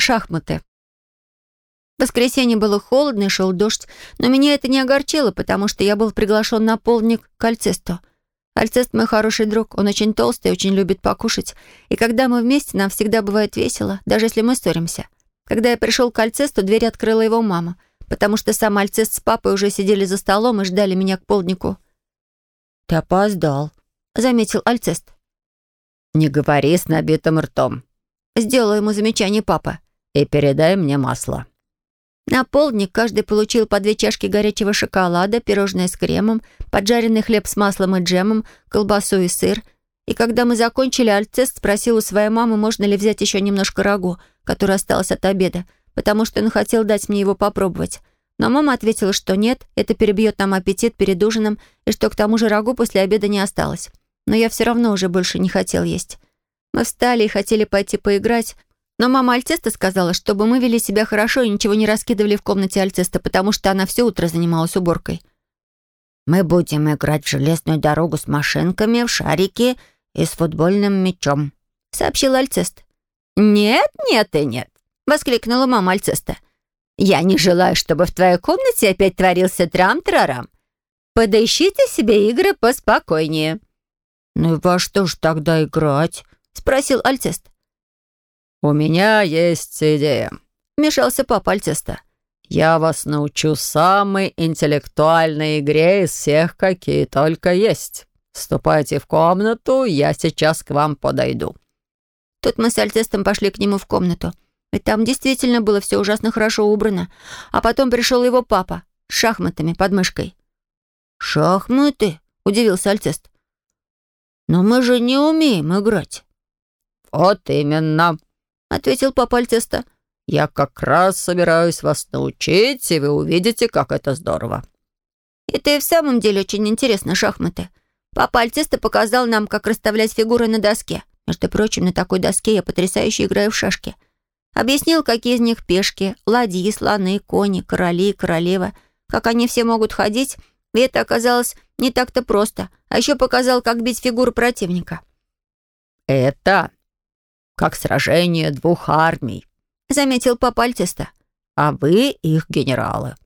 шахматы. В воскресенье было холодно и шел дождь, но меня это не огорчило, потому что я был приглашен на полдник к Альцесту. Альцест мой хороший друг, он очень толстый очень любит покушать. И когда мы вместе, нам всегда бывает весело, даже если мы ссоримся. Когда я пришел к Альцесту, дверь открыла его мама, потому что сам Альцест с папой уже сидели за столом и ждали меня к полднику. «Ты опоздал», — заметил Альцест. «Не говори с набитым ртом», — сделал ему замечание папа. «И передай мне масло». На полдник каждый получил по две чашки горячего шоколада, пирожное с кремом, поджаренный хлеб с маслом и джемом, колбасу и сыр. И когда мы закончили, Альцест спросил у своей мамы, можно ли взять еще немножко рагу, которое осталось от обеда, потому что он хотел дать мне его попробовать. Но мама ответила, что нет, это перебьет нам аппетит перед ужином, и что к тому же рагу после обеда не осталось. Но я все равно уже больше не хотел есть. Мы встали и хотели пойти поиграть, но мама Альцеста сказала, чтобы мы вели себя хорошо и ничего не раскидывали в комнате Альцеста, потому что она все утро занималась уборкой. «Мы будем играть в железную дорогу с машинками, в шарики и с футбольным мячом», — сообщил Альцест. «Нет, нет и нет», — воскликнула мама Альцеста. «Я не желаю, чтобы в твоей комнате опять творился трам-трарам. Подыщите себе игры поспокойнее». «Ну и во что ж тогда играть?» — спросил Альцест. «У меня есть идея», — вмешался папа Альтеста. «Я вас научу самой интеллектуальной игре из всех, какие только есть. Ступайте в комнату, я сейчас к вам подойду». Тут мы с Альтестом пошли к нему в комнату. И там действительно было все ужасно хорошо убрано. А потом пришел его папа с шахматами под мышкой. «Шахматы?» — удивился Альтест. «Но мы же не умеем играть». «Вот именно», — ответил папа Альтеста. «Я как раз собираюсь вас научить, и вы увидите, как это здорово». Это и в самом деле очень интересно, шахматы. Папа Альтеста показал нам, как расставлять фигуры на доске. Между прочим, на такой доске я потрясающе играю в шашки. Объяснил, какие из них пешки, ладьи, слоны, кони, короли, королева, как они все могут ходить, и это оказалось не так-то просто. А еще показал, как бить фигуры противника. «Это как сражение двух армий», — заметил папа Альтиста. «А вы их генералы».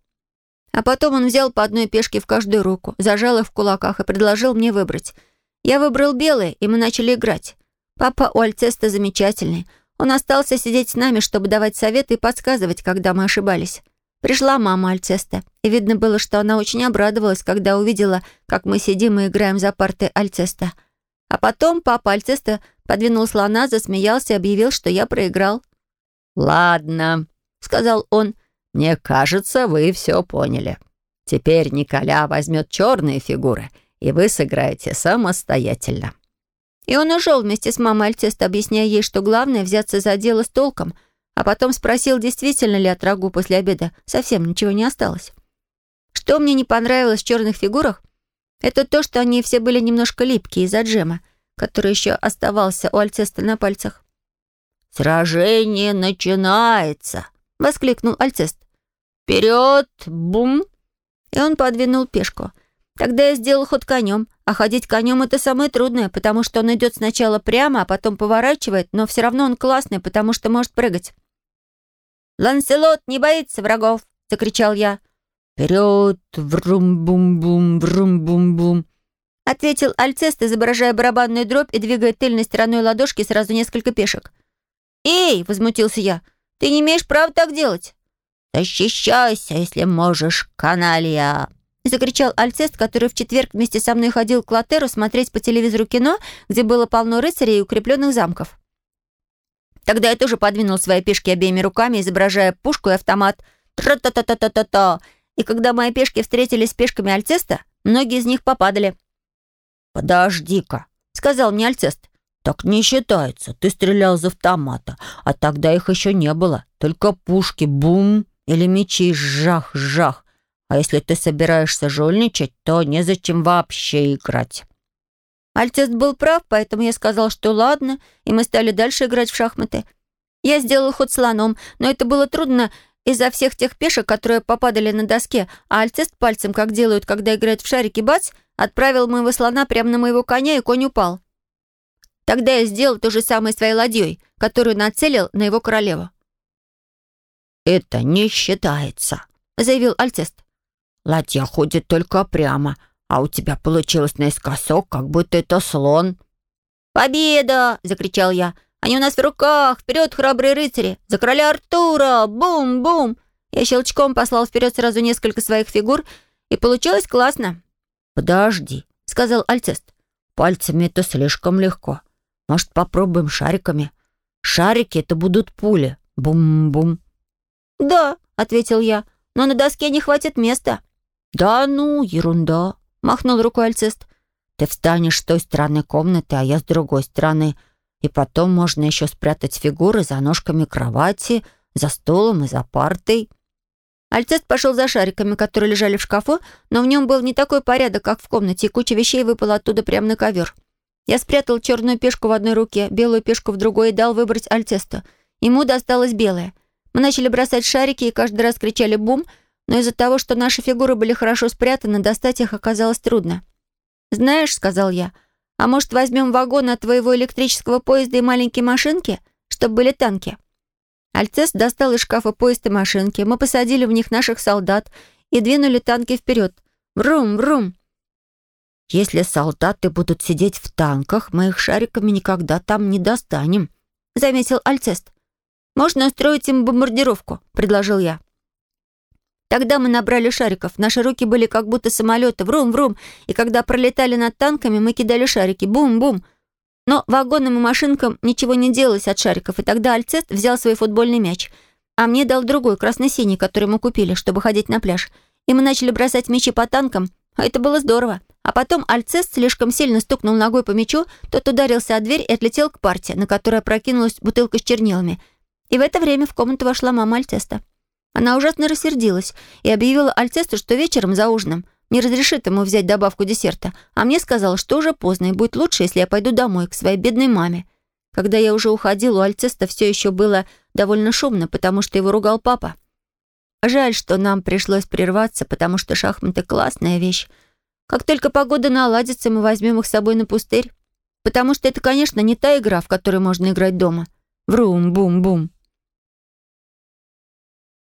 А потом он взял по одной пешке в каждую руку, зажал их в кулаках и предложил мне выбрать. Я выбрал белые, и мы начали играть. Папа у Альцеста замечательный. Он остался сидеть с нами, чтобы давать советы и подсказывать, когда мы ошибались. Пришла мама Альцеста, и видно было, что она очень обрадовалась, когда увидела, как мы сидим и играем за партой Альцеста. А потом папа Альцеста подвинул слона, засмеялся и объявил, что я проиграл. «Ладно», — сказал он, — «мне кажется, вы все поняли. Теперь Николя возьмет черные фигуры, и вы сыграете самостоятельно». И он ушел вместе с мамой Альцеста, объясняя ей, что главное — взяться за дело с толком, а потом спросил, действительно ли от рагу после обеда совсем ничего не осталось. Что мне не понравилось в черных фигурах, это то, что они все были немножко липкие из-за джема — который еще оставался у Альцеста на пальцах. «Сражение начинается!» — воскликнул Альцест. «Вперед! Бум!» И он подвинул пешку. Тогда я сделал ход конем, а ходить конем — это самое трудное, потому что он идет сначала прямо, а потом поворачивает, но все равно он классный, потому что может прыгать. «Ланселот не боится врагов!» — закричал я. «Вперед! Врум-бум-бум! Врум-бум-бум!» — ответил Альцест, изображая барабанную дробь и двигая тыльной стороной ладошки сразу несколько пешек. «Эй!» — возмутился я. «Ты не имеешь права так делать!» «Защищайся, если можешь, каналья!» — закричал Альцест, который в четверг вместе со мной ходил к Латеру смотреть по телевизору кино, где было полно рыцарей и укрепленных замков. Тогда я тоже подвинул свои пешки обеими руками, изображая пушку и автомат. Тра-та-та-та-та-та! И когда мои пешки встретились с пешками Альцеста, многие из них попадали. «Подожди-ка», — сказал мне Альцест. «Так не считается. Ты стрелял из автомата, а тогда их еще не было. Только пушки бум или мечи жах-жах. А если ты собираешься жульничать, то незачем вообще играть». Альцест был прав, поэтому я сказал, что ладно, и мы стали дальше играть в шахматы. Я сделал ход слоном, но это было трудно из-за всех тех пешек, которые попадали на доске, а Альцест пальцем, как делают, когда играют в шарики, бац, Отправил моего слона прямо на моего коня, и конь упал. Тогда я сделал то же самое своей ладьей, которую нацелил на его королеву. это не считается», — заявил Альцест. «Ладья ходит только прямо, а у тебя получилось наискосок, как будто это слон». «Победа!» — закричал я. «Они у нас в руках! Вперед, храбрые рыцари! За короля Артура! Бум-бум!» Я щелчком послал вперед сразу несколько своих фигур, и получилось классно. «Подожди», — сказал Альцест. «Пальцами это слишком легко. Может, попробуем шариками? Шарики — это будут пули. Бум-бум». «Да», — ответил я, — «но на доске не хватит места». «Да ну, ерунда», — махнул рукой Альцест. «Ты встанешь с той стороны комнаты, а я с другой стороны. И потом можно еще спрятать фигуры за ножками кровати, за столом и за партой». Альцест пошел за шариками, которые лежали в шкафу, но в нем был не такой порядок, как в комнате, и куча вещей выпала оттуда прямо на ковер. Я спрятал черную пешку в одной руке, белую пешку в другой и дал выбрать Альцесту. Ему досталась белая. Мы начали бросать шарики и каждый раз кричали «бум», но из-за того, что наши фигуры были хорошо спрятаны, достать их оказалось трудно. «Знаешь», — сказал я, — «а может, возьмем вагон от твоего электрического поезда и маленькие машинки, чтобы были танки?» Альцест достал из шкафа поезд и машинки. Мы посадили в них наших солдат и двинули танки вперед. Врум. «Если солдаты будут сидеть в танках, мы их шариками никогда там не достанем», — заметил Альцест. «Можно устроить им бомбардировку», — предложил я. Тогда мы набрали шариков. Наши руки были как будто самолеты. Врум-врум. И когда пролетали над танками, мы кидали шарики. Бум-бум. Но вагонам и машинкам ничего не делалось от шариков. И тогда Альцест взял свой футбольный мяч. А мне дал другой, красно-синий, который мы купили, чтобы ходить на пляж. И мы начали бросать мячи по танкам. А это было здорово. А потом Альцест слишком сильно стукнул ногой по мячу, тот ударился о дверь и отлетел к парте, на которой прокинулась бутылка с чернилами. И в это время в комнату вошла мама Альцеста. Она ужасно рассердилась и объявила Альцесту, что вечером за ужином не разрешит ему взять добавку десерта, а мне сказала, что уже поздно и будет лучше, если я пойду домой, к своей бедной маме. Когда я уже уходил, у Альцеста все еще было довольно шумно, потому что его ругал папа. Жаль, что нам пришлось прерваться, потому что шахматы — классная вещь. Как только погода наладится, мы возьмем их с собой на пустырь. Потому что это, конечно, не та игра, в которой можно играть дома. Врум-бум-бум.